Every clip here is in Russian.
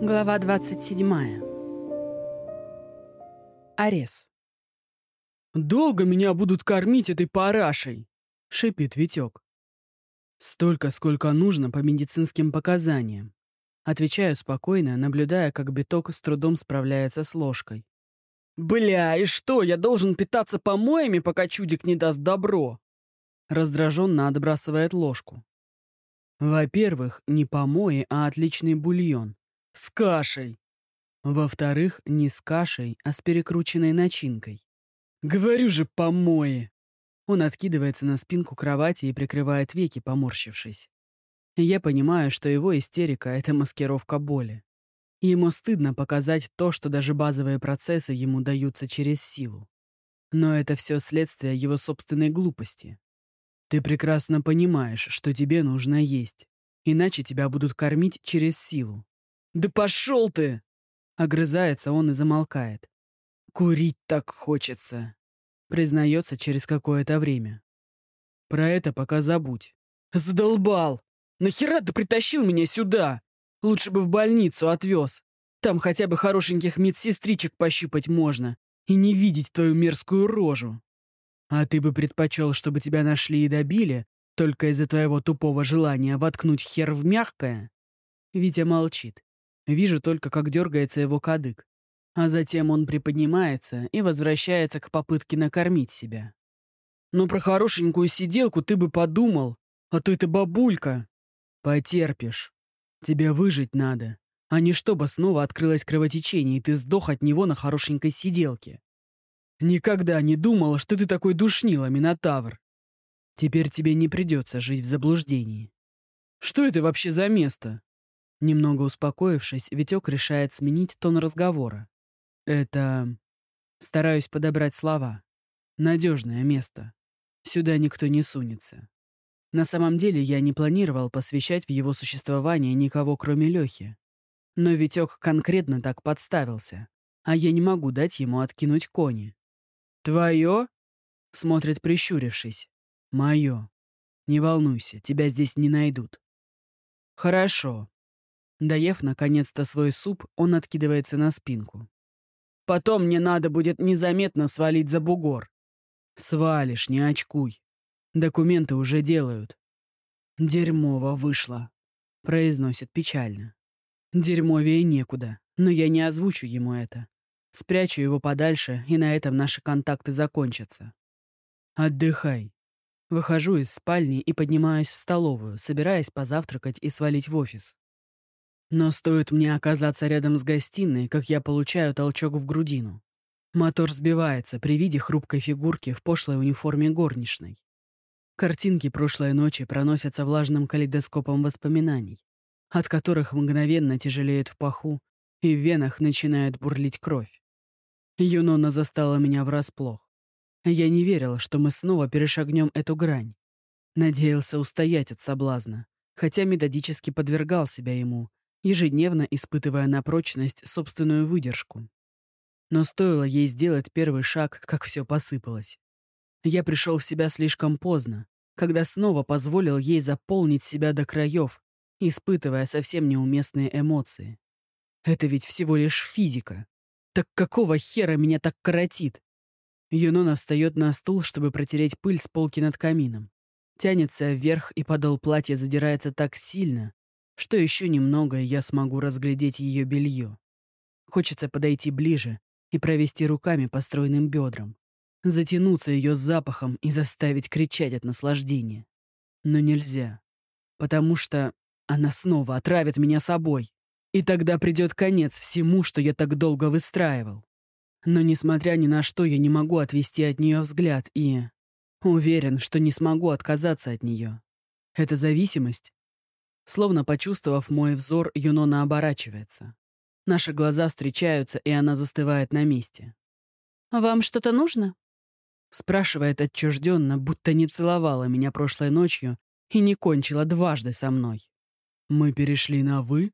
Глава 27. Арес. «Долго меня будут кормить этой парашей?» — шипит Витек. «Столько, сколько нужно по медицинским показаниям». Отвечаю спокойно, наблюдая, как биток с трудом справляется с ложкой. «Бля, и что, я должен питаться помоями, пока чудик не даст добро?» Раздраженно отбрасывает ложку. Во-первых, не помои, а отличный бульон. С кашей. Во-вторых, не с кашей, а с перекрученной начинкой. Говорю же, помои. Он откидывается на спинку кровати и прикрывает веки, поморщившись. Я понимаю, что его истерика — это маскировка боли. Ему стыдно показать то, что даже базовые процессы ему даются через силу. Но это все следствие его собственной глупости. Ты прекрасно понимаешь, что тебе нужно есть, иначе тебя будут кормить через силу. «Да пошел ты!» Огрызается он и замолкает. «Курить так хочется», — признается через какое-то время. «Про это пока забудь». «Задолбал! Нахера ты притащил меня сюда? Лучше бы в больницу отвез. Там хотя бы хорошеньких медсестричек пощупать можно и не видеть твою мерзкую рожу. А ты бы предпочел, чтобы тебя нашли и добили, только из-за твоего тупого желания воткнуть хер в мягкое?» Витя молчит. Вижу только, как дергается его кадык. А затем он приподнимается и возвращается к попытке накормить себя. «Ну, про хорошенькую сиделку ты бы подумал, а то это бабулька!» «Потерпишь. Тебе выжить надо, а не чтобы снова открылось кровотечение, и ты сдох от него на хорошенькой сиделке. Никогда не думал, что ты такой душнила, Минотавр. Теперь тебе не придется жить в заблуждении. Что это вообще за место? Немного успокоившись, Витек решает сменить тон разговора. Это... Стараюсь подобрать слова. Надежное место. Сюда никто не сунется. На самом деле я не планировал посвящать в его существование никого, кроме Лехи. Но Витек конкретно так подставился, а я не могу дать ему откинуть кони. «Твое?» — смотрит прищурившись. «Мое. Не волнуйся, тебя здесь не найдут». «Хорошо», Доев, наконец-то, свой суп, он откидывается на спинку. «Потом мне надо будет незаметно свалить за бугор». «Свалишь, не очкуй. Документы уже делают». «Дерьмово вышло», — произносит печально. «Дерьмовее некуда, но я не озвучу ему это. Спрячу его подальше, и на этом наши контакты закончатся. Отдыхай. Выхожу из спальни и поднимаюсь в столовую, собираясь позавтракать и свалить в офис. Но стоит мне оказаться рядом с гостиной, как я получаю толчок в грудину. Мотор сбивается при виде хрупкой фигурки в пошлой униформе горничной. Картинки прошлой ночи проносятся влажным калейдоскопом воспоминаний, от которых мгновенно тяжелеет в паху, и в венах начинает бурлить кровь. Юнона застала меня врасплох. Я не верила, что мы снова перешагнем эту грань. Надеялся устоять от соблазна, хотя методически подвергал себя ему, ежедневно испытывая на прочность собственную выдержку. Но стоило ей сделать первый шаг, как все посыпалось. Я пришел в себя слишком поздно, когда снова позволил ей заполнить себя до краев, испытывая совсем неуместные эмоции. Это ведь всего лишь физика. Так какого хера меня так коротит? Юнона встает на стул, чтобы протереть пыль с полки над камином. Тянется вверх, и подол платья задирается так сильно, что еще немного, и я смогу разглядеть ее белье. Хочется подойти ближе и провести руками по стройным бедрам, затянуться ее запахом и заставить кричать от наслаждения. Но нельзя, потому что она снова отравит меня собой, и тогда придет конец всему, что я так долго выстраивал. Но, несмотря ни на что, я не могу отвести от нее взгляд и... Уверен, что не смогу отказаться от нее. Это зависимость Словно почувствовав мой взор, Юнона оборачивается. Наши глаза встречаются, и она застывает на месте. «Вам что-то нужно?» Спрашивает отчужденно, будто не целовала меня прошлой ночью и не кончила дважды со мной. «Мы перешли на «вы»?»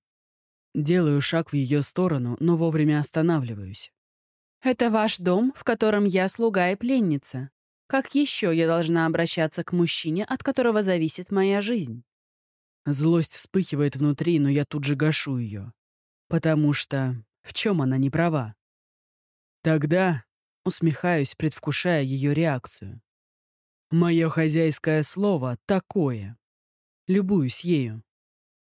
Делаю шаг в ее сторону, но вовремя останавливаюсь. «Это ваш дом, в котором я слуга и пленница. Как еще я должна обращаться к мужчине, от которого зависит моя жизнь?» Злость вспыхивает внутри, но я тут же гашу ее. Потому что в чем она не права? Тогда усмехаюсь, предвкушая ее реакцию. Мое хозяйское слово такое. Любуюсь ею.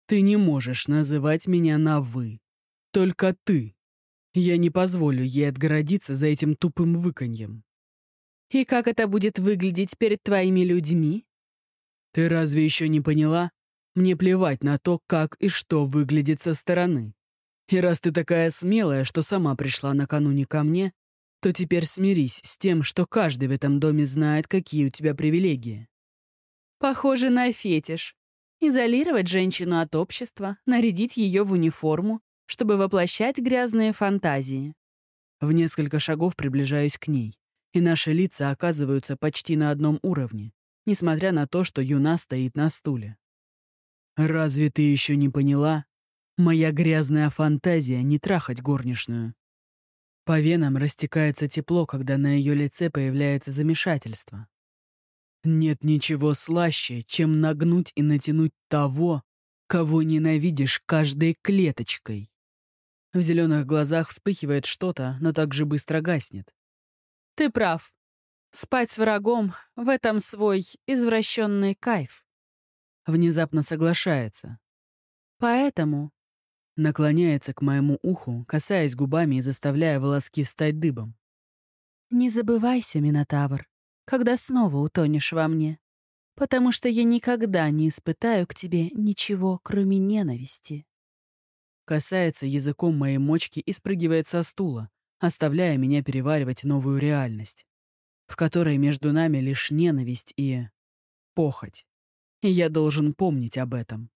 Ты не можешь называть меня на «вы». Только ты. Я не позволю ей отгородиться за этим тупым выканьем. И как это будет выглядеть перед твоими людьми? Ты разве еще не поняла? Мне плевать на то, как и что выглядит со стороны. И раз ты такая смелая, что сама пришла накануне ко мне, то теперь смирись с тем, что каждый в этом доме знает, какие у тебя привилегии. Похоже на фетиш. Изолировать женщину от общества, нарядить ее в униформу, чтобы воплощать грязные фантазии. В несколько шагов приближаюсь к ней, и наши лица оказываются почти на одном уровне, несмотря на то, что Юна стоит на стуле. «Разве ты еще не поняла? Моя грязная фантазия не трахать горничную». По венам растекается тепло, когда на ее лице появляется замешательство. Нет ничего слаще, чем нагнуть и натянуть того, кого ненавидишь каждой клеточкой. В зеленых глазах вспыхивает что-то, но так же быстро гаснет. Ты прав. Спать с врагом — в этом свой извращенный кайф. Внезапно соглашается. Поэтому... Наклоняется к моему уху, касаясь губами и заставляя волоски стать дыбом. Не забывайся, Минотавр, когда снова утонешь во мне, потому что я никогда не испытаю к тебе ничего, кроме ненависти касается языком моей мочки и спрыгивает со стула, оставляя меня переваривать новую реальность, в которой между нами лишь ненависть и... похоть. Я должен помнить об этом.